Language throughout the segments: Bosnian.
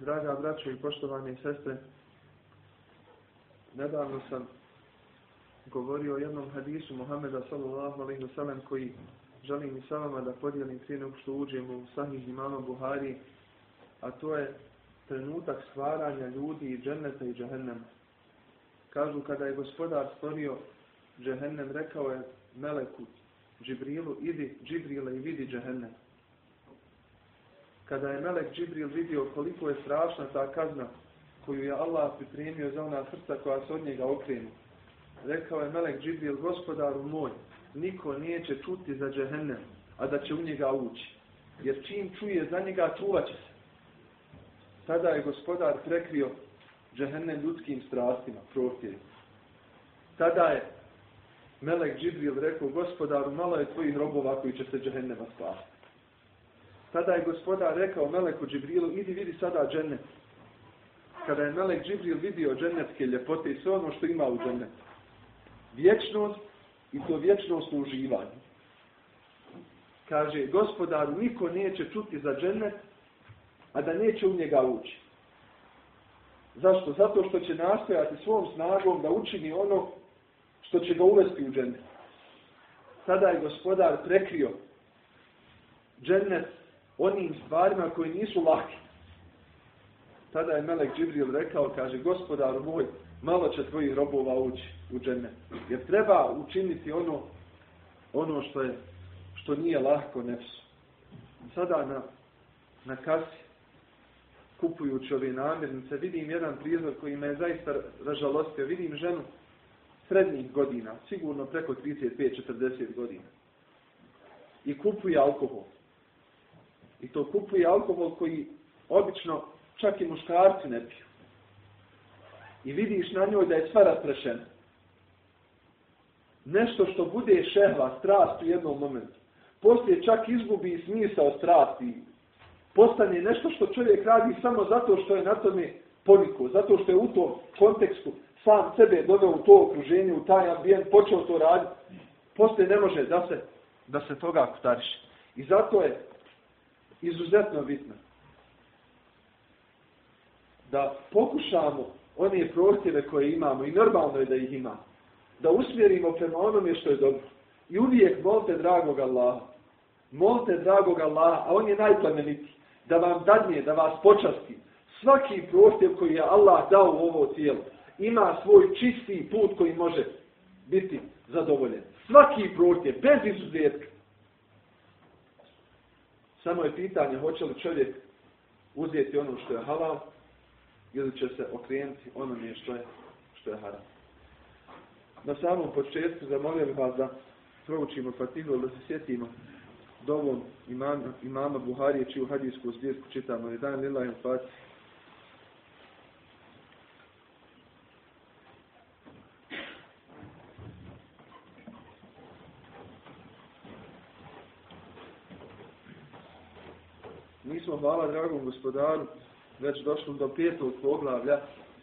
Draga braćo i poštovane sestre, nedavno sam govorio o jednom hadisu Muhammeda sallallahu alaihi wa sallam koji želim i sa vama da podijelim prije nego što uđemo u sahih imama Buhari, a to je trenutak stvaranja ljudi i dženneta i džehennema. Kažu kada je gospodar stvorio džehennem, rekao je Meleku Džibrilu, idi Džibrile i vidi džehennem. Kada je Melek Džibril vidio koliko je strašna ta kazna koju je Allah pripremio za ona srca koja se od njega okrenu, rekao je Melek Džibril, gospodaru moj, niko neće čuti za džehennem, a da će u njega ući. Jer čim čuje za njega, čuvat će se. Tada je gospodar prekrio džehennem ljudskim strastima, protjerim. Tada je Melek Džibril rekao, gospodaru, malo je tvojih robova koji će se džehennema spasiti. Tada je gospodar rekao Meleku Džibrilu, idi vidi sada džennet. Kada je Melek Džibril vidio džennetske ljepote i sve ono što ima u džennetu. Vječnost i to vječnost u uživanju. Kaže, gospodaru, niko neće čuti za džennet, a da neće u njega ući. Zašto? Zato što će nastojati svom snagom da učini ono što će ga uvesti u džennet. Sada je gospodar prekrio džennet onim stvarima koji nisu laki. Tada je Melek Džibril rekao, kaže, gospodaru moj, malo će tvojih robova ući u džene. Jer treba učiniti ono, ono što je što nije lahko nefsu. Sada na, na kasi, kupujući ove namirnice, vidim jedan prizor koji me je zaista ražalostio. Vidim ženu srednjih godina, sigurno preko 35-40 godina. I kupuje alkohol. I to kupuje alkohol koji obično čak i muškarci ne piju. I vidiš na njoj da je sva rasprešena. Nešto što bude šehva, strast u jednom momentu. Poslije čak izgubi smisao strasti. Postane nešto što čovjek radi samo zato što je na tome poniko. Zato što je u tom kontekstu sam sebe doveo u to okruženje, u taj ambijent, počeo to raditi. Poslije ne može da se, da se toga kutariše. I zato je izuzetno bitno da pokušamo one prohtjeve koje imamo i normalno je da ih imamo, da usmjerimo prema onome što je dobro. I uvijek molite dragog Allaha, molite dragog Allaha, a on je najplemeniti, da vam dadnije, da vas počasti. Svaki prohtjev koji je Allah dao u ovo tijelo, ima svoj čisti put koji može biti zadovoljen. Svaki prohtjev, bez izuzetka. Samo je pitanje hoće li čovjek uzeti ono što je halal ili će se okrenuti ono nije što je, što je haram. Na samom početku zamolio bih vas da proučimo Fatihu, da se sjetimo dovom imama, imama Buharije, čiju hadijsku zbirku čitamo. Jedan lila im Fatih. Mi smo, hvala dragom gospodaru, već došli do petog poglavlja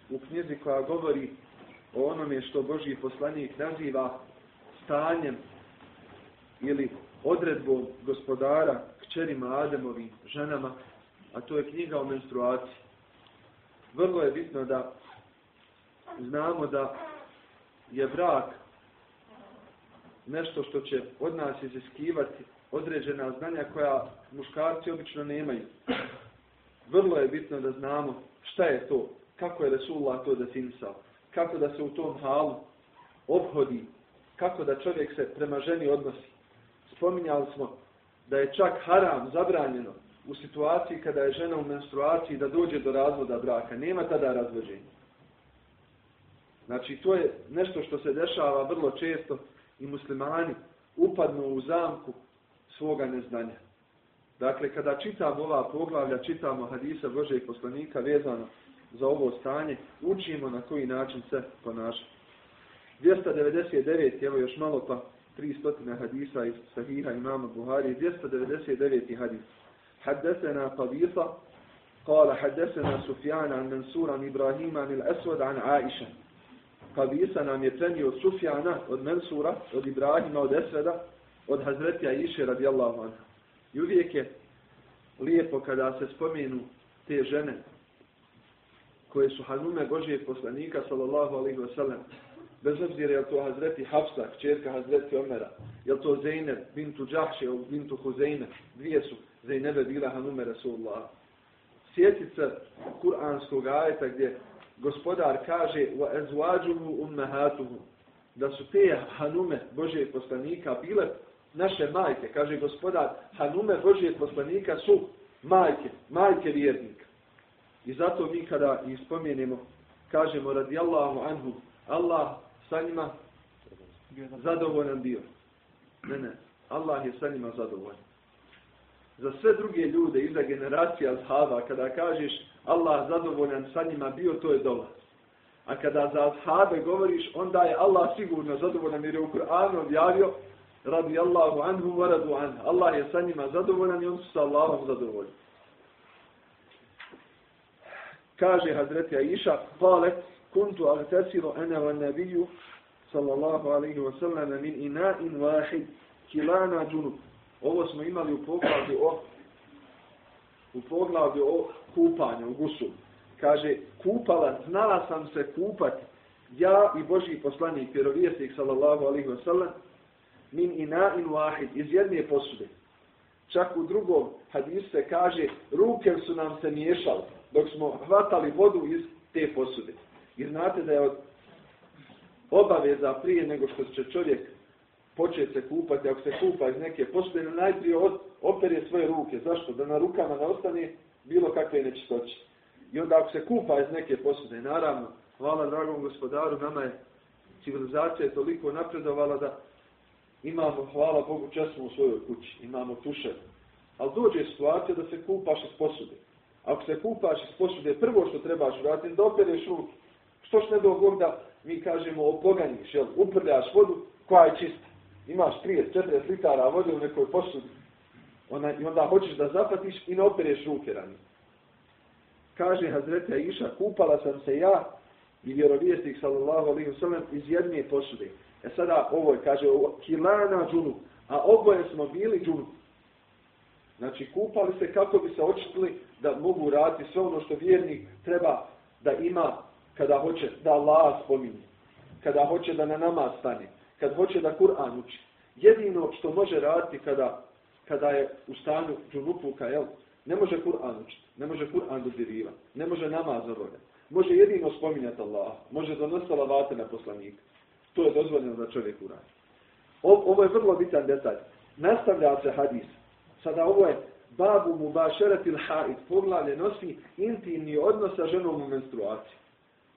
u knjizi koja govori o onome što Božji poslanik naziva stanjem ili odredbom gospodara kćerima Ademovim ženama, a to je knjiga o menstruaciji. Vrlo je bitno da znamo da je brak nešto što će od nas iziskivati određena znanja koja muškarci obično nemaju. Vrlo je bitno da znamo šta je to, kako je Resulullah to definisao, kako da se u tom halu obhodi, kako da čovjek se prema ženi odnosi. Spominjali smo da je čak haram zabranjeno u situaciji kada je žena u menstruaciji da dođe do razvoda braka. Nema tada razvođenja. Znači, to je nešto što se dešava vrlo često i muslimani upadnu u zamku svoga neznanja. Dakle, kada čitamo ova poglavlja, čitamo hadisa Božeg poslanika vezano za ovo stanje, učimo na koji način se ponaša. 299, evo još malo pa 300 hadisa iz sahiha imama Buhari, 299. hadis. Haddesena Qabisa, قال حدثنا سفيان عن منصور عن إبراهيم عن الأسود عن عائشة قبيسة nam je prenio Sufjana od Mensura, od Ibrahima, od Esveda, od Hazretija Iše radijallahu anha. I uvijek je lijepo kada se spomenu te žene koje su Hanume Božije poslanika, sallallahu alaihi wa sallam, bez obzira je to Hazreti Hafsa, čerka Hazreti Omera, je to Zeynep, bintu Džahše, bintu Huzeyne, dvije su Zeynebe bila Hanume Rasulullah. Sjetit se kuranskog ajeta gdje gospodar kaže wa ezvađuhu ummehatuhu, da su te Hanume Božije poslanika bile naše majke, kaže gospodar, Hanume Božije poslanika su majke, majke vjernika. I zato mi kada ih spomenemo, kažemo radijallahu anhu, Allah sa njima zadovoljan bio. Ne, ne, Allah je sa njima zadovoljan. Za sve druge ljude iza generacija zhava, kada kažeš Allah zadovoljan sa njima bio, to je dola. A kada za ashabe govoriš, onda je Allah sigurno zadovoljan jer je u Kur'anu objavio radi Allahu anhu wa radu anhu. Allah je sa njima zadovoljan i on su sa Allahom zadovoljni. Kaže Hazreti Aisha, kale, kuntu agtesiru ene wa nabiju, sallallahu alaihi wa sallam, min ina in wahid, kilana džunub. Ovo smo imali u poglavlju o u poglavlju o kupanju, u gusu. Kaže, kupala, znala sam se kupati, ja i Boži poslanik, vjerovijesnik, sallallahu alaihi wa sallam, min ina in wahid, iz jedne posude. Čak u drugom hadisu se kaže, ruke su nam se miješale, dok smo hvatali vodu iz te posude. I znate da je od obaveza prije nego što će čovjek početi se kupati, ako se kupa iz neke posude, najprije od, opere svoje ruke. Zašto? Da na rukama ne ostane bilo kakve nečistoće. I onda ako se kupa iz neke posude, naravno, hvala dragom gospodaru, nama je civilizacija je toliko napredovala da imamo, hvala Bogu, česmo u svojoj kući, imamo tuše. Ali dođe situacija da se kupaš iz posude. Ako se kupaš iz posude, prvo što trebaš uraditi, da opereš ruke. Što što ne do da mi kažemo opoganiš, jel, uprljaš vodu koja je čista. Imaš 30-40 litara vode u nekoj posudi. Ona, I onda hoćeš da zapatiš i ne opereš ruke rani. Kaže Hazreti Iša, kupala sam se ja i vjerovijestik sallallahu alaihi wa sallam iz jedne posude. E sada ovo je, kaže, kilana džunu, a oboje smo bili džunu. Znači, kupali se kako bi se očitili da mogu raditi sve ono što vjernik treba da ima kada hoće da Allah spominje, kada hoće da na nama stane, kad hoće da Kur'an uči. Jedino što može raditi kada, kada je u stanju džunupuka, jel? ne može Kur'an učiti, ne može Kur'an dodirivati, ne može namaz obavljati. Može jedino spominjati Allah, može donositi lavate na poslanika. To je dozvoljeno da čovjek uradi. Ovo je vrlo bitan detalj. Nastavlja se hadis. Sada ovo je babu mu bašeratil haid. Poglavlje nosi intimni odnos sa ženom u menstruaciji.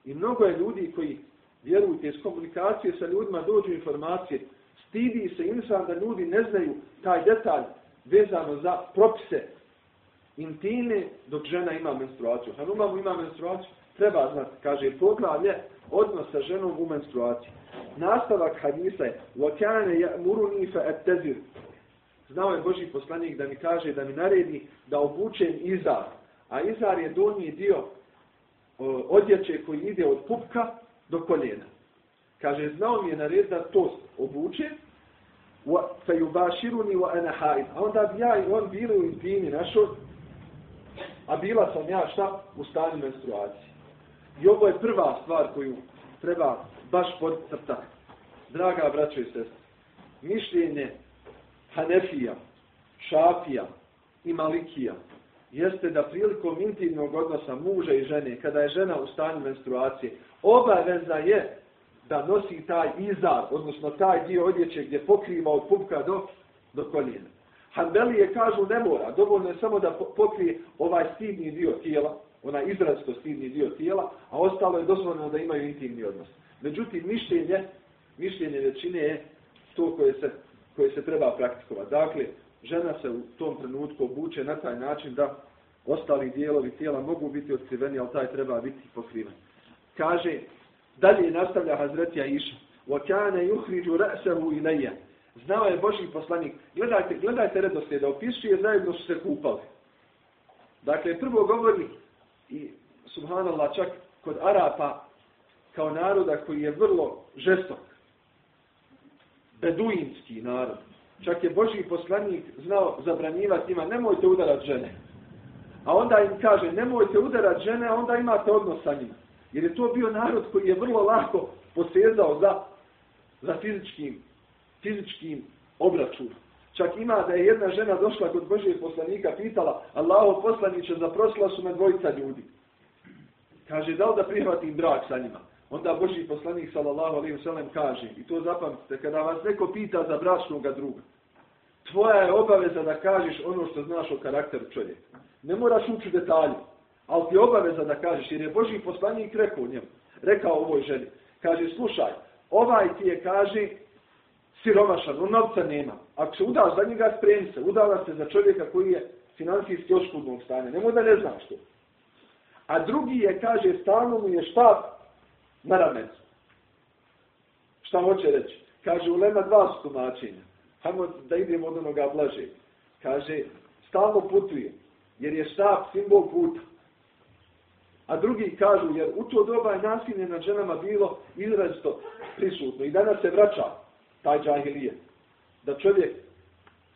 I mnogo je ljudi koji vjerujte iz komunikacije sa ljudima dođu informacije. Stidi se insan da ljudi ne znaju taj detalj vezano za propise intime dok žena ima menstruaciju. Hanuma mu ima menstruaciju, treba znati, kaže poglavlje, odnos sa ženom u menstruaciji Nastavak hadisa je وَكَانَ يَأْمُرُنِي فَأَتَّزِرُ Znao je Boži poslanik da mi kaže, da mi naredi da obučem izar. A izar je donji dio odjeće koji ide od pupka do koljena. Kaže, znao mi je nared da to obučem, فَيُبَاشِرُنِي وَأَنَا حَيْدْ A onda bi ja i on bili u intimi našoj, a bila sam ja šta? U stanju menstruacije. I ovo je prva stvar koju treba baš pod crta. Draga braćo i sestre, mišljenje Hanefija, Šafija i Malikija jeste da prilikom intimnog odnosa muža i žene, kada je žena u stanju menstruacije, obaveza je da nosi taj izar, odnosno taj dio odjeće gdje pokriva od pupka do, do koljena. Hanbelije kažu ne mora, dovoljno je samo da pokrije ovaj stidni dio tijela, onaj izrazito stidni dio tijela, a ostalo je dozvoljeno da imaju intimni odnos. Međutim, mišljenje, mišljenje većine je to koje se, koje se treba praktikovati. Dakle, žena se u tom trenutku obuče na taj način da ostali dijelovi tijela mogu biti otkriveni, ali taj treba biti pokriven. Kaže, dalje nastavlja Hazreti Aisha, وَكَانَ يُحْرِجُ رَأْسَهُ إِلَيَّ Znao je Boži poslanik, gledajte, gledajte redoslijed, da opisuje zajedno su se kupali. Dakle, prvo govori, i subhanallah, čak kod Arapa, kao naroda koji je vrlo žestok, beduinski narod. Čak je Boži poslanik znao zabranjivati ima, nemojte udarat žene. A onda im kaže, nemojte udarat žene, a onda imate odnos sa njima. Jer je to bio narod koji je vrlo lako posezao za, za fizičkim, fizičkim obračunom. Čak ima da je jedna žena došla kod Božije poslanika, pitala, Allaho poslaniće, zaprosila su me dvojica ljudi. Kaže, da li da prihvatim brak sa njima? Onda Božji poslanik, sallallahu alaihi wasallam kaže, i to zapamtite, kada vas neko pita za bračnog druga, tvoja je obaveza da kažeš ono što znaš o karakteru čovjeka. Ne moraš ući detalje, ali ti je obaveza da kažeš, jer je Božji poslanik rekao njemu, rekao ovoj ženi, kaže, slušaj, ovaj ti je, kaže, siromašan, on novca nema. Ako se udaš za njega, spremi se, udala se za čovjeka koji je finansijski oškudnog stanja. Nemoj da ne znaš to. A drugi je, kaže, stalno mu je štab na ramecu. Šta hoće reći? Kaže, u Lema dva su tumačenja. Hajmo da idemo od onoga blaže. Kaže, stalno putuje, jer je štab simbol puta. A drugi kažu, jer u to doba je nasilje nad ženama bilo izrazito prisutno. I danas se vraća taj džahilije. Da čovjek,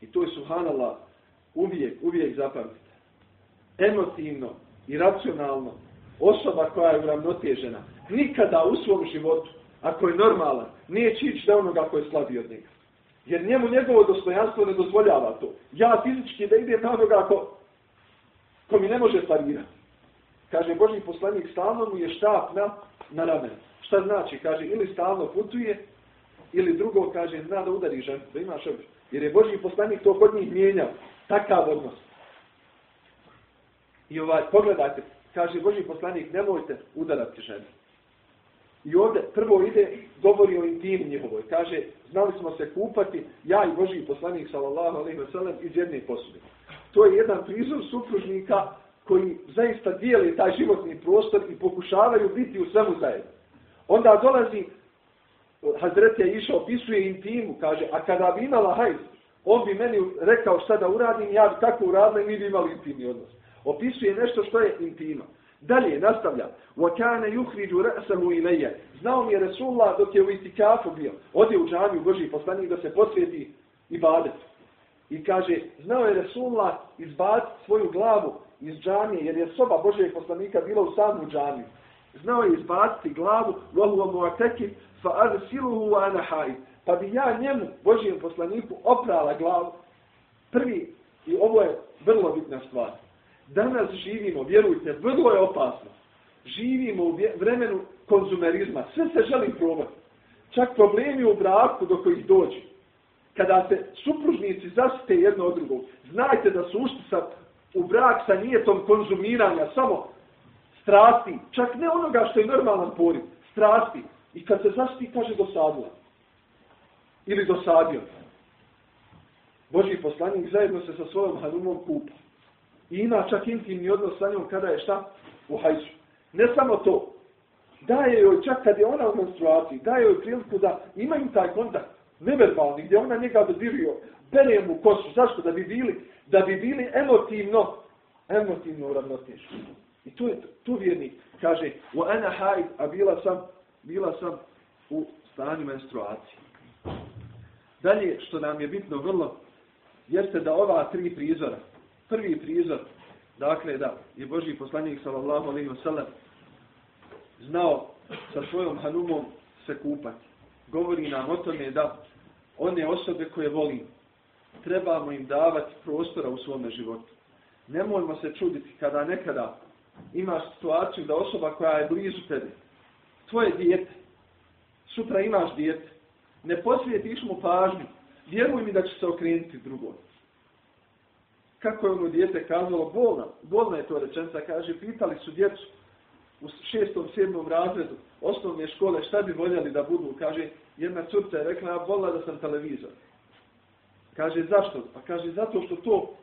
i to je suhanala, uvijek, uvijek zapamtite, emotivno i racionalno, osoba koja je uravnotežena, nikada u svom životu, ako je normalan, nije čić da onoga koji je slabiji od njega. Jer njemu njegovo dostojanstvo ne dozvoljava to. Ja fizički da idem na onoga ko, ko mi ne može parirati. Kaže, Boži poslanik stalno mu je štap na, na ramen. Šta znači? Kaže, ili stalno putuje, ili drugo kaže, zna da udari žen, da imaš obje. Jer je Boži poslanik to kod njih mijenjao. Takav odnos. I ovaj, pogledajte, kaže Boži poslanik, nemojte udarati ženu. I ovdje prvo ide, govori o intimu njihovoj. Kaže, znali smo se kupati, ja i Boži poslanik, sallallahu alaihi wa sallam, iz jedne posude. To je jedan prizor supružnika koji zaista dijeli taj životni prostor i pokušavaju biti u svemu zajedno. Onda dolazi Hazret je išao, opisuje intimu, kaže, a kada bi imala hajz, on bi meni rekao šta da uradim, ja bi tako uradila i mi bi imali intimni odnos. Opisuje nešto što je intima. Dalje, nastavlja. وَكَانَ يُخْرِجُ رَأْسَهُ إِلَيَّ Znao mi je Resulullah dok je u istikafu bio. Ode u džamiju Boži poslanik da se posvijeti i badet. I kaže, znao je Resulullah izbaciti svoju glavu iz džamije, jer je soba Božijeg poslanika bila u samu džamiju. Znao je izbaciti glavu, وَهُوَ مُعَتَكِبْ fa arsiluhu wa ana haid. Pa bi ja njemu, Božijem poslaniku, oprala glavu. Prvi, i ovo je vrlo bitna stvar. Danas živimo, vjerujte, vrlo je opasno. Živimo u vremenu konzumerizma. Sve se želi probati. Čak problemi u braku do kojih dođe. Kada se supružnici zasite jedno od drugog, znajte da su ušli sa, u brak sa nijetom konzumiranja, samo strasti, čak ne onoga što je normalan poriv, strasti, I kad se zasiti, kaže dosadila. Ili dosadio. Boži poslanik zajedno se sa svojom hanumom kupa. I ima čak intimni odnos sa njom kada je šta? U hajsu. Ne samo to. Daje joj čak kad je ona u menstruaciji, daje joj priliku da imaju taj kontakt neverbalni, gdje ona njega dodirio, bere mu kosu. Zašto? Da bi bili, da bi bili emotivno, emotivno uravnoteženi. I tu je tu vjernik. Kaže, u ena hajd, a bila sam bila sam u stanju menstruacije. Dalje, što nam je bitno vrlo, jeste da ova tri prizora, prvi prizor, dakle da je Boži poslanik sallallahu alaihi wasallam znao sa svojom hanumom se kupati. Govori nam o tome da one osobe koje volim, trebamo im davati prostora u svome životu. Nemojmo se čuditi kada nekada imaš situaciju da osoba koja je blizu tebi, tvoje dijete, sutra imaš dijete, ne posvijetiš mu pažnju, vjeruj mi da će se okrenuti drugo. Kako je ono dijete kazalo, bolna, bolna je to rečenca, kaže, pitali su djecu u šestom, sedmom razredu osnovne škole šta bi voljeli da budu, kaže, jedna curca je rekla, ja volila da sam televizor. Kaže, zašto? Pa kaže, zato što to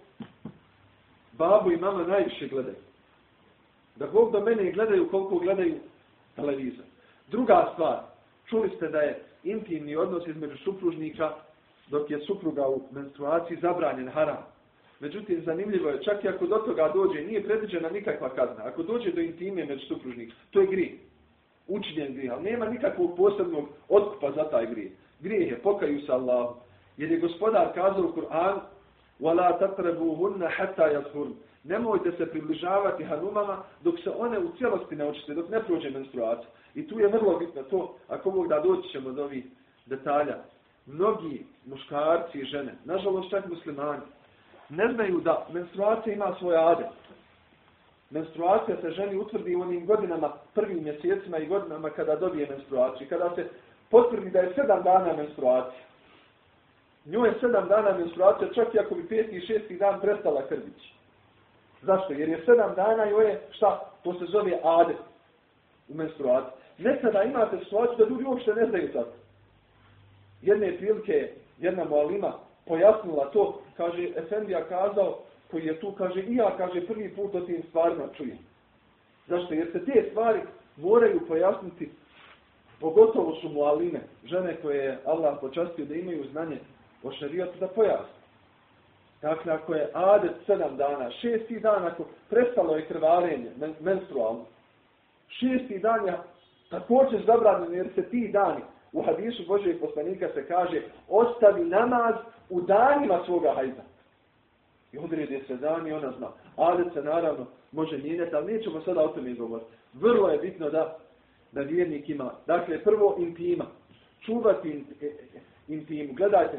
babu i mama najviše gledaju. Da Bog do mene gledaju koliko gledaju televizor. Druga stvar, čuli ste da je intimni odnos između supružnika dok je supruga u menstruaciji zabranjen haram. Međutim, zanimljivo je, čak i ako do toga dođe, nije predviđena nikakva kazna. Ako dođe do intime među supružnik, to je grije. Učinjen grije, ali nema nikakvog posebnog otkupa za taj grije. Grije je, pokaju se Allahu. Jer je gospodar kazao u Kur'an, وَلَا تَقْرَبُوهُنَّ حَتَّى يَذْهُرُ Nemojte se približavati hanumama dok se one u cijelosti ne očiste, dok ne prođe menstruacija. I tu je vrlo bitno to, ako Bog da doći ćemo do ovih detalja. Mnogi muškarci i žene, nažalost čak muslimani, ne znaju da menstruacija ima svoj adet. Menstruacija se ženi utvrdi u onim godinama, prvim mjesecima i godinama kada dobije menstruaciju. Kada se potvrdi da je sedam dana menstruacija. Nju je sedam dana menstruacija, čak i ako bi peti i šesti dan prestala krvići. Zašto? Jer je sedam dana i je, šta? To se zove adet u menstruaciji. Nekada imate situaciju da ljudi uopšte ne znaju tako. Jedne prilike, jedna mualima, pojasnila to, kaže, Efendija kazao, koji je tu, kaže, i ja, kaže, prvi put o tim stvarima čujem. Zašto? Jer se te stvari moraju pojasniti, pogotovo su mu aline, žene koje je Allah počastio da imaju znanje o šarijatu da pojasni. Dakle, ako je adet sedam dana, šesti dan, ako prestalo je krvarenje men menstrualno, šesti dan je također zabranjen jer se ti dani u hadisu Božeg poslanika se kaže ostavi namaz u danima svoga hajda. I odredi se dan i ona zna. Adet se naravno može mijenjati, ali nećemo sada o tome govoriti. Vrlo je bitno da, da vjernik ima. Dakle, prvo intima. Čuvati e, e, intimu. Gledajte,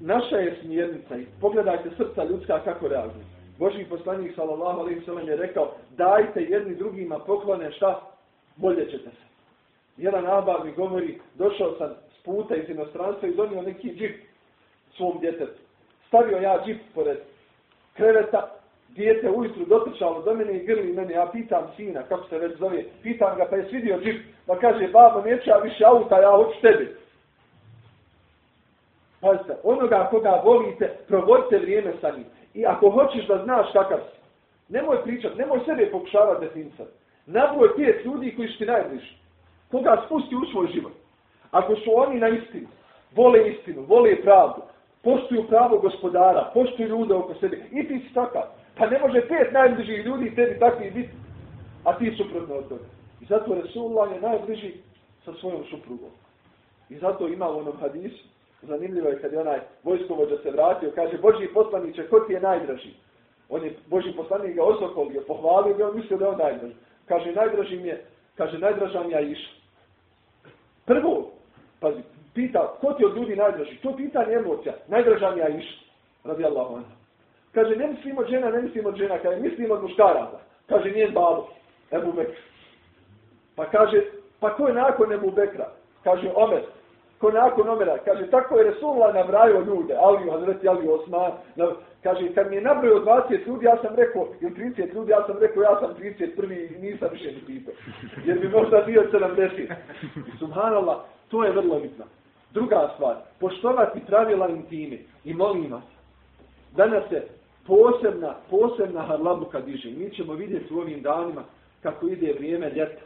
naša je smjernica i pogledajte srca ljudska kako reaguje. Boži poslanik sallallahu alejhi ve sellem je rekao: "Dajte jedni drugima poklone, šta bolje ćete se." Jedan abar mi govori: "Došao sam s puta iz inostranstva i donio neki džip svom djetetu. Stavio ja džip pored kreveta, dijete ujutru dotrčalo do mene i grli mene, ja pitam sina, kako se već zove, pitam ga, pa je svidio džip, pa kaže, babo, neću ja više auta, ja hoću tebi. Pazite, onoga koga volite, provodite vrijeme sa njim. I ako hoćeš da znaš kakav si, nemoj pričat, nemoj sebe pokušavati definisati. Nabroj pet ljudi koji su ti najbliži. Koga spusti u svoj život. Ako su oni na istinu, vole istinu, vole pravdu, poštuju pravo gospodara, poštuju ljude oko sebe, i ti si takav. Pa ne može pet najbližih ljudi tebi takvi biti, a ti suprotno od toga. I zato Resulullah je najbliži sa svojom suprugom. I zato ima u onom hadisu, zanimljivo je kad je onaj vojskovođa se vratio, kaže, Boži poslaniće, ko ti je najdraži? On je, Boži poslanik ga osokolio, pohvalio ga, on mislio da je on najdraži. Kaže, najdraži mi je, kaže, najdraža mi je Iša. Prvo, pazi, pita, ko ti od ljudi najdraži? To pitanje emocija, najdraža mi je Iša. Radi Allah, ona. Kaže, ne mislim od žena, ne mislim od žena, kaže, mislim od muškaraca. Kaže, njen babo, Ebu Bekr. Pa kaže, pa ko je nakon Ebu Bekra? Kaže, Omer ko nakon omera, kaže, tako je Resulullah nabrajao ljude, Ali, Hazreti Ali, Osman, na, kaže, kad mi je nabrojao 20 ljudi, ja sam rekao, ili 30 ljudi, ja sam rekao, ja sam 31. i nisam više ni pitao. Jer bi možda bio 70. I subhanallah, to je vrlo bitno. Druga stvar, poštovati pravila intime i molim vas, danas se posebna, posebna harlabuka diže. Mi ćemo vidjeti u ovim danima kako ide vrijeme ljeta.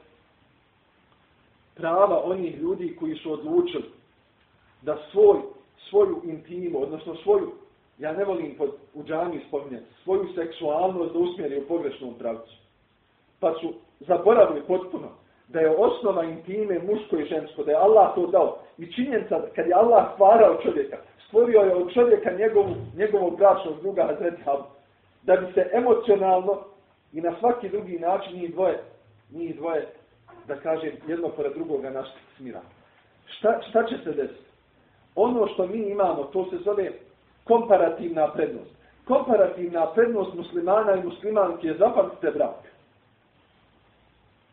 Prava onih ljudi koji su odlučili da svoj, svoju intimu, odnosno svoju, ja ne volim pod, u džami spominjati, svoju seksualnost da usmjeri u pogrešnom pravcu. Pa su zaboravili potpuno da je osnova intime muško i žensko, da je Allah to dao. I činjenica, kad je Allah stvarao čovjeka, stvorio je od čovjeka njegovu, njegovog bračnog druga Hazreti da bi se emocionalno i na svaki drugi način njih dvoje, njih dvoje, da kažem, jedno pored drugoga našli smira. Šta, šta će se desiti? Ono što mi imamo, to se zove komparativna prednost. Komparativna prednost muslimana i muslimanke je zapamtite brak.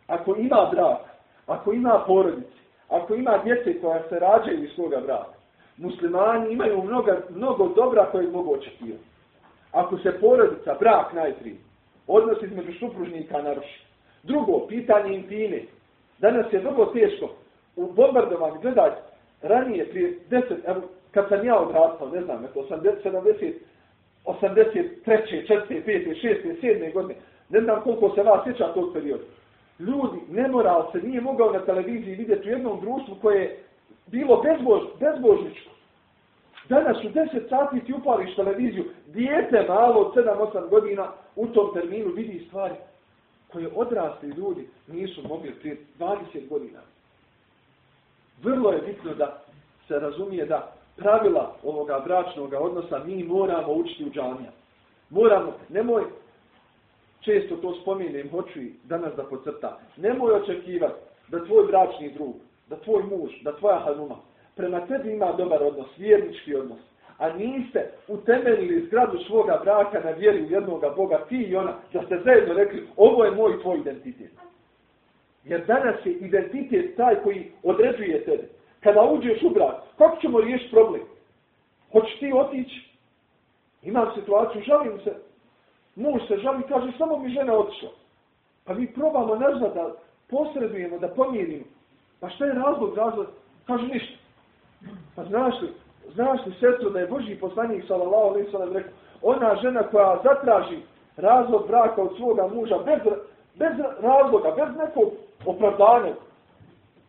Ako ima brak, ako ima porodice, ako ima djece koja se rađaju iz svoga braka, muslimani imaju mnogo, mnogo dobra koje mogu očekivati. Ako se porodica, brak najprije, odnos između supružnika naruši. Drugo, pitanje intime. Danas je vrlo teško u bombardovanju, gledajte, ranije, prije deset, evo, kad sam ja odrastao, ne znam, eto, 80, 83. 4. 5. 6. 7. godine, ne znam koliko se vas sjeća tog perioda. Ljudi, nemoral se nije mogao na televiziji vidjeti u jednom društvu koje je bilo bezbož, bezbožničko. Danas u 10 sati ti upališ televiziju, dijete malo od 7-8 godina u tom terminu vidi stvari koje odrasli ljudi nisu mogli prije 20 godina vrlo je bitno da se razumije da pravila ovoga bračnog odnosa mi moramo učiti u džamija. Moramo, nemoj, često to spominjem, hoću i danas da pocrta. Nemoj očekivati da tvoj bračni drug, da tvoj muž, da tvoja hanuma prema tebi ima dobar odnos, vjernički odnos, a niste utemeljili zgradu svoga braka na vjeri u jednoga Boga, ti i ona, da ste zajedno rekli, ovo je moj tvoj identitet. Jer danas je identitet taj koji određuje tebe. Kada uđeš u brak, kako ćemo riješiti problem? Hoćeš ti otići? Imam situaciju, žalim se, muž se žali, kaže, samo mi žena otišla. Pa mi probamo nazvat da posredujemo, da pomijenimo. Pa šta je razlog, razlog? Kaže, ništa. Pa znaš li, znaš li sestro da je Boži poslanik sallallahu alaihi sallam rekao, ona žena koja zatraži razlog braka od svoga muža bez, bez razloga, bez nekog opravdanje.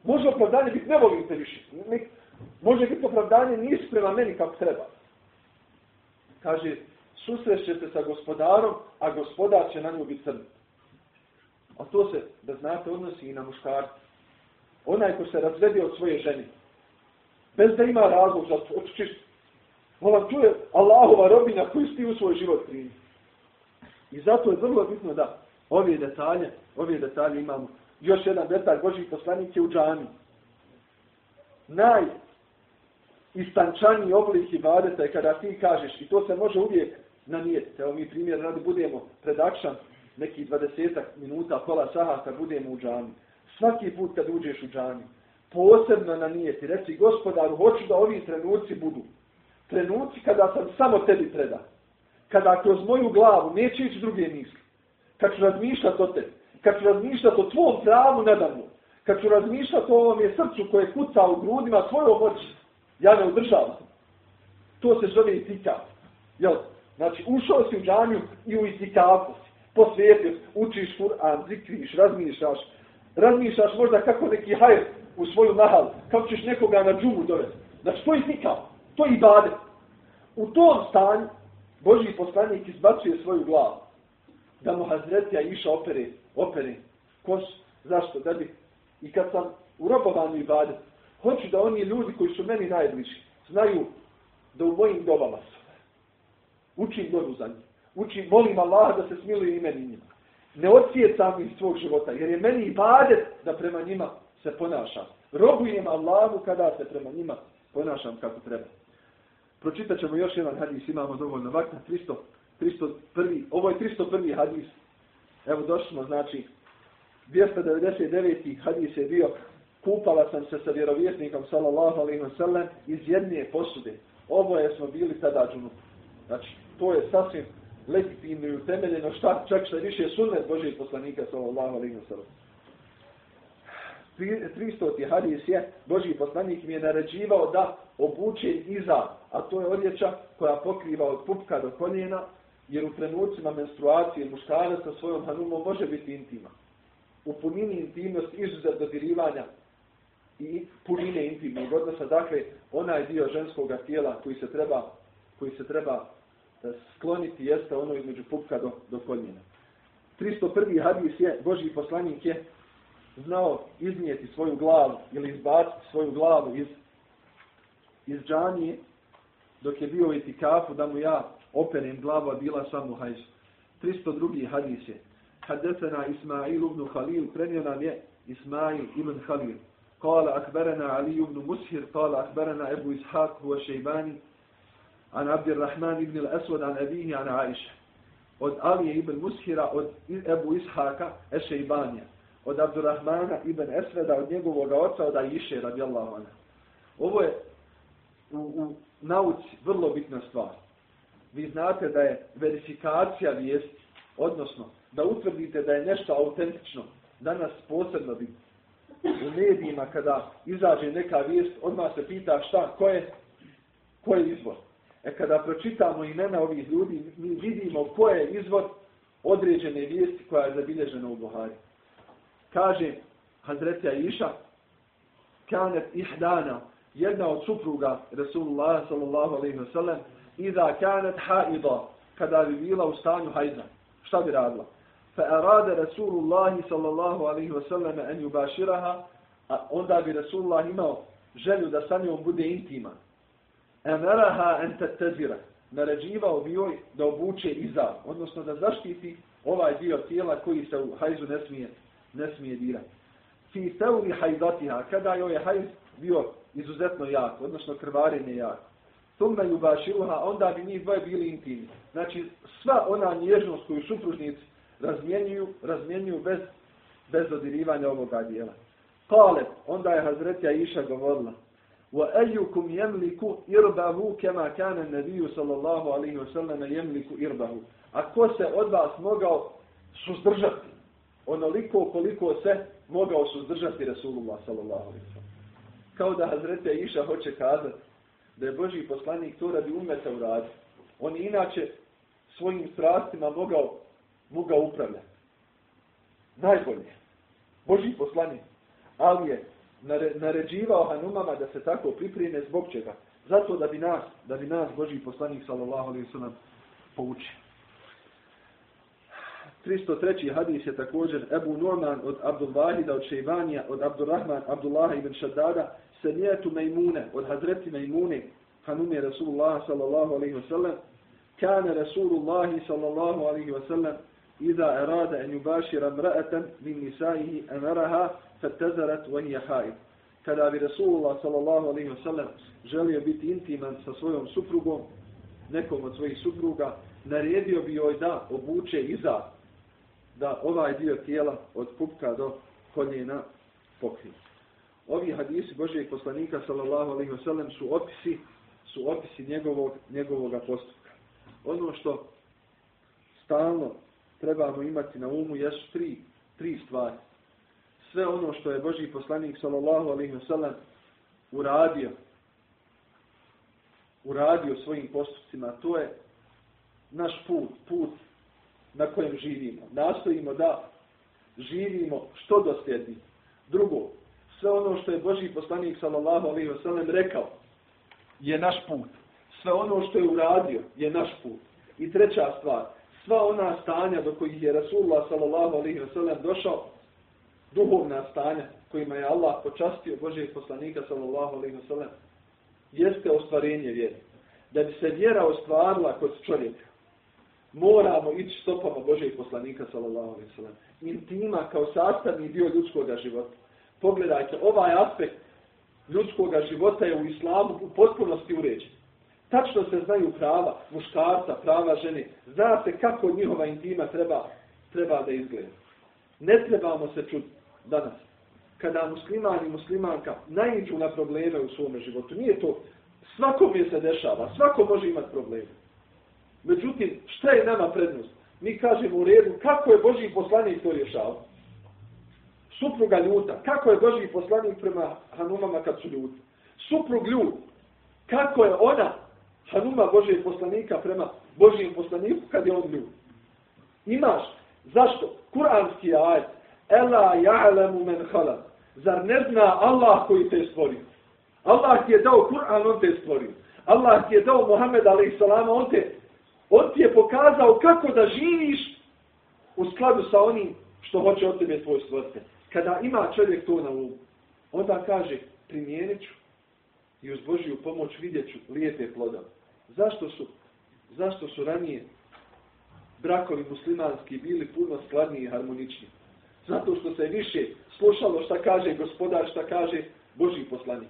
može opravdanje biti ne volim te više, ne, može biti opravdanje nisi prema meni kako treba. Kaže, susreće se sa gospodarom, a gospodar će na nju biti crn. A to se, da znate, odnosi i na muškarci. Onaj ko se razvedio od svoje žene, bez da ima razlog za to, očiš, volam čuje Allahova robinja koji sti u svoj život primi. I zato je vrlo bitno da ove detalje, ove detalje imamo. Još jedan detalj, Boži poslanik je u džani. Naj istančaniji oblik ibadeta je kada ti kažeš, i to se može uvijek nanijetiti. Evo mi primjer radi budemo pred akšan, neki 20 minuta, pola sahata budemo u džani. Svaki put kad uđeš u džani, posebno na nijeti. Reci, gospodaru, hoću da ovi trenuci budu. Trenuci kada sam samo tebi preda. Kada kroz moju glavu neće ići druge misli. Kad ću razmišljati o tebi. Kad ću razmišljati o tvom pravu nedavno, Kad ću razmišljati o ovom je srcu koje kuca u grudima svojom moći. Ja ne udržavam. To se zove itikav. Jel? Znači, ušao si u džanju i u itikavu si. Posvijetio, učiš Kur'an, zikriš, razmišljaš. Razmišljaš možda kako neki hajr u svoju nahal, kako ćeš nekoga na džumu dovesti. Znači, to je zikao, to je ibadet. U tom stanju, Boži poslanik izbacuje svoju glavu, da mu Hazretija iša opere, opere, koš, zašto, da bi, i kad sam u robovanju ibadet, hoću da oni ljudi koji su meni najbliži, znaju da u mojim dobama su. Učim dobu za njih. Učim, molim Allah da se smiluje meni njima. Ne odsjecam iz svog života, jer je meni ibadet da prema njima se ponašam. Robujem Allahu kada se prema njima ponašam kako treba. Pročitat ćemo još jedan hadis, imamo dovoljno vakna, 300, 301. Ovo je 301. hadis. Evo došli smo, znači, 299. hadis je bio, kupala sam se sa vjerovjesnikom, sallallahu alaihi wa sallam, iz jedne posude. Oboje smo bili tada džunup. Znači, to je sasvim legitimno i utemeljeno, šta, čak šta više sunnet Božih poslanika, sallallahu alaihi wa sallam. 300. hadis je, Božji poslanik mi je naređivao da obuče iza, a to je odjeća koja pokriva od pupka do koljena, jer u trenucima menstruacije muškarac sa svojom hanumom može biti intima. U punini intimnost izuzet dodirivanja i punine intimnog odnosa, dakle, onaj dio ženskog tijela koji se treba, koji se treba e, skloniti jeste ono između pupka do, do koljena. 301. hadis je, Boži poslanik je znao iznijeti svoju glavu ili izbaciti svoju glavu iz, iz džanije dok je bio u itikafu da mu ja operem glava bila samo hajz. 302. hadis je. Hadesena Ismail ibn Khalil, prenio nam je Ismail ibn Khalil. Kala akberena Ali ibn Mushir, kala akberena Ebu Ishaq, huwa šejbani, an Abdirrahman ibn al-Aswad, an Abihi, an Aisha. Od Ali ibn Mushira, od Ebu Ishaqa, ešejbanija od Abdurrahmana ibn Esveda, od njegovog oca, od Aisha radijallahu anha. Ovo je u, u nauci vrlo bitna stvar. Vi znate da je verifikacija vijesti, odnosno da utvrdite da je nešto autentično, danas posebno bi u medijima kada izađe neka vijest, odmah se pita šta, ko je, ko je izvor. E kada pročitamo imena ovih ljudi, mi vidimo ko je izvor određene vijesti koja je zabilježena u Buhari kaže Hazreti Aisha, kanet ihdana, jedna od supruga Rasulullah sallallahu alaihi wa sallam, iza kanet haida, kada bi bila u stanju hajda. šta bi radila? Fa arada Rasulullah sallallahu alaihi wa sallam an yubashiraha, a onda bi Rasulullah imao želju da sa njom bude intima. Amaraha an tattazira, naređivao bi joj da obuče iza, odnosno da zaštiti ovaj dio tijela koji se u hajzu ne smije, ne smije dirati. Fi teuli hajdatiha, kada joj je hajz bio izuzetno jak, odnosno krvarenje jak. Tome ju baširuha, onda bi njih dvoje bili intimni. Znači, sva ona nježnost koju supružnici razmjenjuju, razmjenjuju bez, bez odirivanja ovoga dijela. Kale, onda je Hazretja Iša govorila, wa ayyukum yamliku كَمَا kama kana nabiyyu sallallahu alayhi wa sallam yamliku irbahu a ko se od vas mogao suzdržati onoliko koliko se mogao suzdržati rasulullah sallallahu alayhi wa sallam kao da hazrete Aisha hoće kazati da je Boži poslanik to radi umeta u radu. On inače svojim strastima mogao, mogao upravljati. Najbolje. Boži poslanik. Ali je naređivao Hanumama da se tako pripreme zbog čega? Zato da bi nas, da bi nas Boži poslanik sallallahu alaihi sallam poučio. 303. hadis je također Ebu Norman od Abdullahida od Šejbanija od Abdurrahman Abdullah ibn Shaddada Senijetu Mejmune od Hazreti Mejmune Hanume Rasulullah sallallahu alaihi wa sallam Kane Rasulullah sallallahu alaihi wa sallam إذا أراد أن يباشر امرأة من نسائه أمرها فاتزرت وهي حائض kada bi Rasulullah sallallahu alaihi wa sallam želio biti intiman sa svojom suprugom, nekom od svojih supruga, naredio bi joj da obuče iza, da ovaj dio tijela od pupka do koljena pokrije. Ovi hadisi Božijeg poslanika sallallahu alaihi wasallam su opisi, su opisi njegovog, njegovog postupka. Ono što stalno trebamo imati na umu jesu tri, tri stvari. Sve ono što je Božji poslanik sallallahu alaihi wasallam uradio, uradio svojim postupcima, to je naš put, put na kojem živimo. Nastojimo da živimo što dosljedni. Drugo, sve ono što je Boži poslanik sallallahu alaihi wa sallam rekao je naš put. Sve ono što je uradio je naš put. I treća stvar, sva ona stanja do kojih je Rasulullah sallallahu alaihi wa sallam došao, duhovna stanja kojima je Allah počastio Božijeg poslanika sallallahu alaihi wa sallam, jeste ostvarenje vjere. Da bi se vjera ostvarila kod čovjeka, moramo ići stopama Božijeg poslanika sallallahu alaihi wa sallam. Intima kao sastavni dio ljudskog života. Pogledajte, ovaj aspekt ljudskog života je u islamu u potpunosti uređen. Tačno se znaju prava muškarca, prava žene. Zna se kako njihova intima treba, treba da izgleda. Ne trebamo se čuti danas. Kada musliman i muslimanka najiđu na probleme u svom životu. Nije to. Svakom je se dešava. Svako može imati probleme. Međutim, šta je nama prednost? Mi kažemo u redu, kako je Boži poslanik to rješao? Supruga ljuta. Kako je Boži poslanik prema Hanumama kad su ljuti? Suprug ljut. Kako je ona Hanuma Božeg poslanika prema Božijem poslaniku kad je on ljut? Imaš. Zašto? Kur'anski ajet. Ela ja'lemu men halad. Zar ne zna Allah koji te stvorio? Allah ti je dao Kur'an, on te stvorio. Allah ti je dao Muhammed a.s. On, te, on ti je pokazao kako da živiš u skladu sa onim što hoće od tebe tvoj stvoritelj. Kada ima čovjek to na umu, onda kaže, primijenit ću i uz Božiju pomoć vidjet ću lijepe plodove. Zašto su, zašto su ranije brakovi muslimanski bili puno skladniji i harmonični? Zato što se više slušalo šta kaže gospodar, šta kaže Boži poslanik.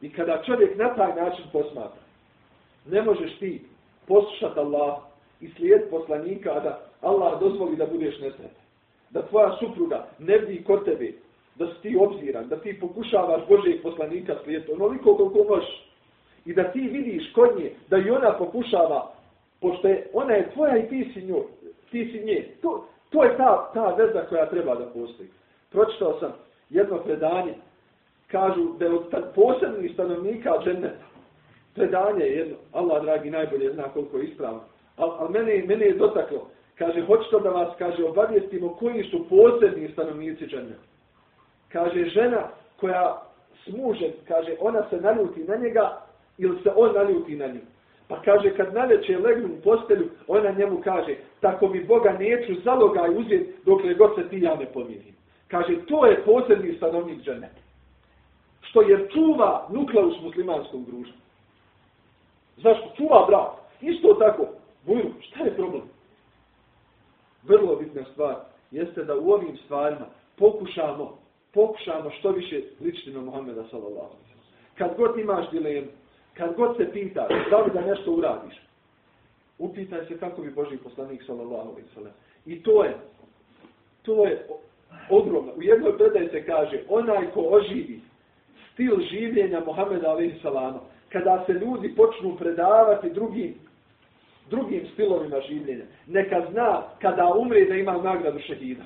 I kada čovjek na taj način posmatra, ne možeš ti poslušati Allah i slijed poslanika, a da Allah dozvoli da budeš nesretan. Da tvoja supruga ne bi kod tebe, da si ti obziran, da ti pokušavaš Božeg poslanika slijeti, onoliko koliko možeš. I da ti vidiš kod nje da i ona pokušava, pošto je, ona je tvoja i ti si nju, ti si nje. To, to je ta, ta veza koja treba da postoji. Pročitao sam jedno predanje, kažu da je od posebnih stanovnika dženeta, predanje je jedno, Allah dragi najbolje zna koliko je ispravno, ali al mene, mene je dotaklo, kaže, hoćete da vas, kaže, obavijestimo koji su posebni stanovnici dženeta. Kaže, žena koja s mužem, kaže, ona se naljuti na njega, ili se on naljuti na nju. Pa kaže, kad naljeće legnu u postelju, ona njemu kaže, tako mi Boga neću zalogaj uzeti dok le god se ti ja ne pomirim. Kaže, to je posebni stanovnik žene. Što je čuva nukleus muslimanskog društva. Zašto? Čuva brak. Isto tako. Bujru, šta je problem? Vrlo bitna stvar, jeste da u ovim stvarima pokušamo, pokušamo što više ličiti na Muhammeda sallallahu Kad god imaš dilemu, kad god se pitaš da li da nešto uradiš, upitaj se kako bi Boži poslanik sallallahu alaihi sallam. I to je, to je ogromno. U jednoj predaj se kaže, onaj ko oživi stil življenja Muhammeda alaihi sallama, kada se ljudi počnu predavati drugim, drugim stilovima življenja, neka zna kada umre da ima nagradu šehida.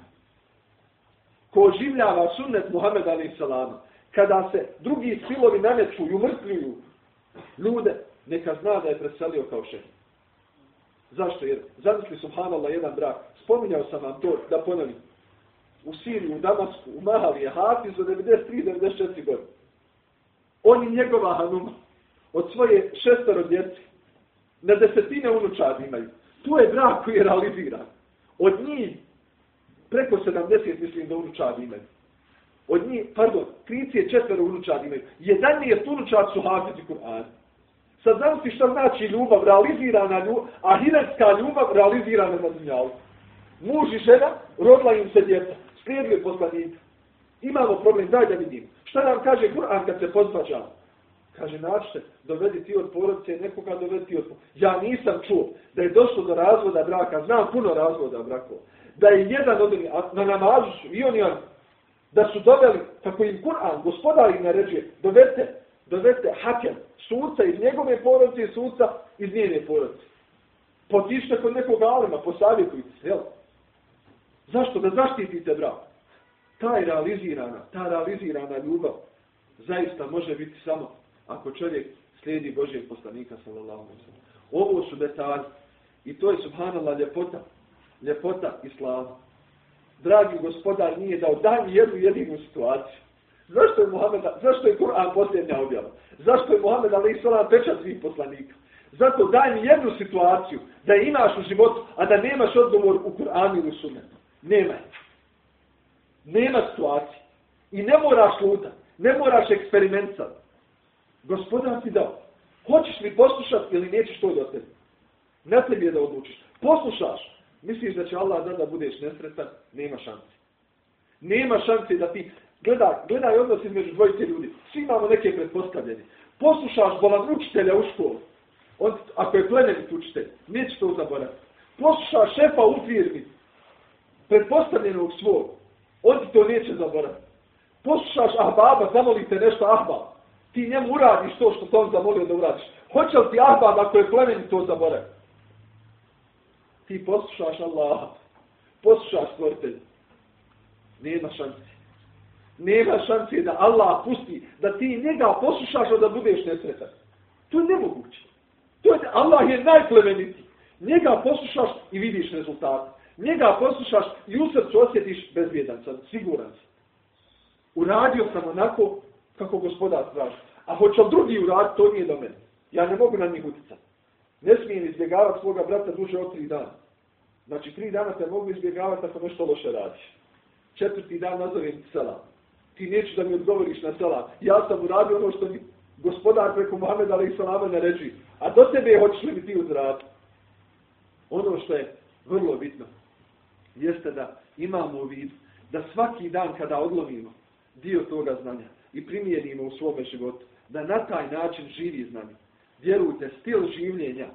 Ko življava sunnet Muhammed Ali Salama, kada se drugi stilovi nameću i umrtljuju ljude, neka zna da je preselio kao šehid. Zašto? Jer zamisli subhanallah jedan brak. Spominjao sam vam to da ponovim. U Siriju, u Damasku, u Mahali je Hafiz od 93-94 godine. On i njegova hanuma od svoje šestero djeci na desetine unučadi imaju. To je brak koji je realiziran. Od njih preko 70 mislim da unučadi imaju. Od njih, pardon, krici je četvero unučadi imaju. Jedan je unučad su hafizi Kur'an. Sad znam ti što znači ljubav, realizirana ljubav, a hiretska ljubav realizirana na dunjalu. Muž i žena, rodila im se djeca, slijedili poslanika. Imamo problem, daj da vidim. Šta nam kaže Kur'an kad se pozvađa? Kaže, načite, dovedi ti od porodice, nekoga dovedi ti od porodice. Ja nisam čuo da je došlo do razvoda braka, znam puno razvoda brakova. Da je jedan od njih, na namazu su, i oni, on, da su doveli, kako im Kur'an, gospodar im naređuje, dovedite, dovedite hakem, suca iz njegove porodice i suca iz njene porodice. Potište kod nekog alima, posavjetujte se, jel? Zašto? Da zaštitite brak. Ta je realizirana, ta realizirana ljubav zaista može biti samo ako čovjek slijedi Božijeg poslanika, sallallahu alaihi Ovo su detalji i to je subhanallah ljepota, ljepota islama. Dragi gospodar nije dao dan jednu jedinu situaciju. Zašto je Muhammed, zašto je Kur'an posljednja objava? Zašto je Muhammed ali i pečat svih poslanika? Zato daj mi jednu situaciju da imaš u životu, a da nemaš odgovor u Kur'anu ili sunnetu. Nema. Nema situacije. I ne moraš luta. Ne moraš eksperimentati. Gospodar ti dao. Hoćeš li poslušati ili nećeš to da tebe? Na tebi je da odlučiš. Poslušaš. Misliš da će Allah da da budeš nesretan? Nema šanse. Nema šanse da ti Gledaj, gledaj odnos između dvojice ljudi. Svi imamo neke pretpostavljene. Poslušaš bolan učitelja u školu. On, ako je plemenit učitelj, neće to zaboraviti. Poslušaš šefa u firmi, pretpostavljenog svog, on ti to neće zaboraviti. Poslušaš ahbaba, zamolite nešto ahbaba. Ti njemu uradiš to što to zamolio da uradiš. Hoće li ti ahbab ako je plemenit to zaboraviti? Ti poslušaš Allah. Poslušaš stvoritelj. Nema šanse. nema šanse da Allah pusti da ti njega poslušaš da budeš nesretan. To je nemoguće. To je, Allah je najplemeniti. Njega poslušaš i vidiš rezultat. Njega poslušaš i u srcu osjetiš bezbjedan sam, siguran sam. Uradio sam onako kako gospodar traži. A hoće li drugi uraditi, to nije do mene. Ja ne mogu na njih uticati. Ne smijem izbjegavati svoga brata duže od tri dana. Znači, tri dana te mogu izbjegavati ako nešto loše radiš. Četvrti dan nazovem ti selam ti nećeš da mi odgovoriš na selam. Ja sam uradio ono što mi gospodar preko Muhammeda ali i salama naređi. A do tebe hoćeš li mi ti uzraditi? Ono što je vrlo bitno jeste da imamo u vidu da svaki dan kada odlovimo dio toga znanja i primijenimo u svome životu, da na taj način živi znanje. Vjerujte, stil življenja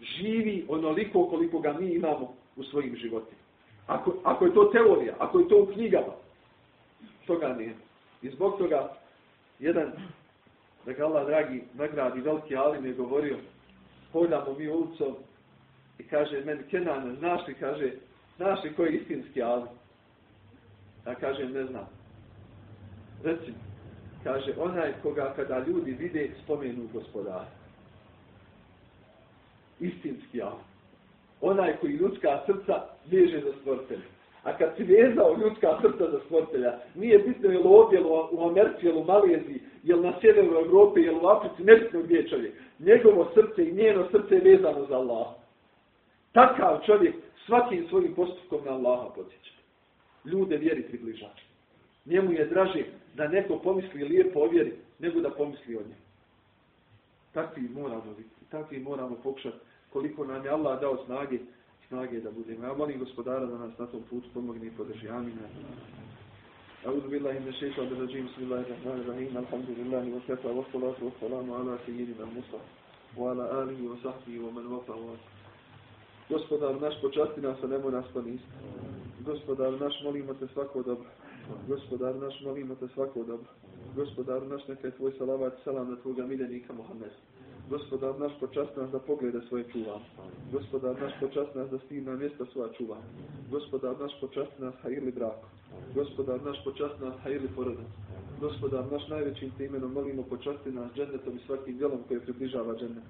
živi onoliko koliko ga mi imamo u svojim životima. Ako, ako je to teorija, ako je to u knjigama, toga nije. I zbog toga, jedan, da ga Allah dragi nagradi, veliki alim je govorio, hodamo mi ulicom i kaže meni, Kenan, znaš li, kaže, znaš li koji je istinski alim? Ja kažem, ne znam. Recimo, kaže, onaj koga kada ljudi vide, spomenu gospodara. Istinski ja. Onaj koji ljudska srca veže za stvrtelja. A kad si vezao ljudska srca za stvoritelja, nije bitno je li ovdje, u Americi, je li u Maleziji, je li na sjeveru Evrope, je li u Africi, nebitno gdje je čovjek. Njegovo srce i njeno srce je vezano za Allah. Takav čovjek svakim svojim postupkom na Allaha potiče. Ljude vjeri približati Njemu je draže da neko pomisli lijepo o vjeri, nego da pomisli o njemu. Takvi moramo biti. Takvi moramo pokušati koliko nam je Allah dao snage snage da budemo. Ja molim gospodara da nas na tom putu pomogne i podrži. Amin. أعوذ بالله من الشيطان الرجيم بسم الله الرحمن الرحيم الحمد لله وكفى والصلاة والسلام على سيدنا موسى وعلى آله وصحبه ومن وفى Gospodar naš počasti nas, a nemoj nas poniziti. Gospodar naš, molimo te svako dobro. Gospodar naš, molimo te svako dobro. Gospodar naš, neka je tvoj salavat salam na tvoga miljenika Muhammed. Gospodar naš, počast nas da poglede svoje čuvam. Gospodar naš, počast nas da stivna mjesta svoja čuvam. Gospodar naš, počast nas hajili braku. Gospodar naš, počast nas hajili porodac. Gospodar naš, najvećim te imenom molimo počasti nas džennetom i svakim djelom koje približava džennet.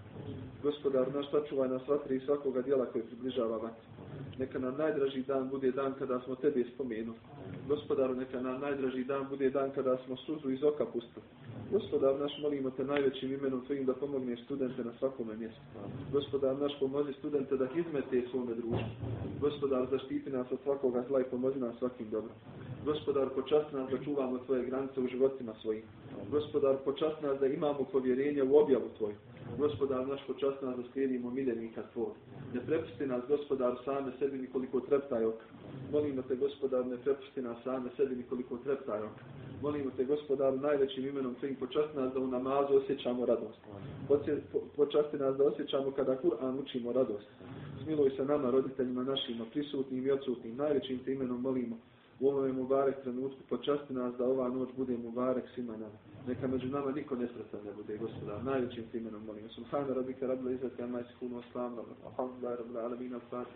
Gospodar naš, sačuvaj nas vatri i svakoga djela koje približava vatri. Neka nam najdraži dan bude dan kada smo tebe spomenu. Gospodaru, neka nam najdraži dan bude dan kada smo suzu iz oka pustili. Gospodar naš, molimo te najvećim imenom tvojim da pomogneš studente na svakome mjestu. Gospodar naš, pomozi studente da izmete svome društvu. Gospodar, zaštiti nas od svakoga zla i pomozi nas svakim dobrom. Gospodar, počast nas da čuvamo tvoje granice u životima svojim. Gospodar, počast nas da imamo povjerenje u objavu tvoju. Gospodar, naš počast nas da slijedimo miljenika tvoj. Ne prepusti nas, gospodar, same sebi nikoliko treptaj ok. Molimo te, gospodar, ne prepusti nas same sebi nikoliko treptaj ok. Molimo te, gospodar, najvećim imenom tvojim počast nas da u namazu osjećamo radost. Počasti nas da osjećamo kada Kur'an učimo radost. Smiluj se nama, roditeljima našima, prisutnim i odsutnim. Najvećim te imenom molimo u ovome Mubarek trenutku pa počasti nas da ova noć bude Mubarek svima nama. Neka među nama niko nesretan ne bude, gospoda, Najvećim imenom molim. Subhana rabika rabla izzati amma yasifun wa salamun alhamdulillahi rabbil alamin al-fatih.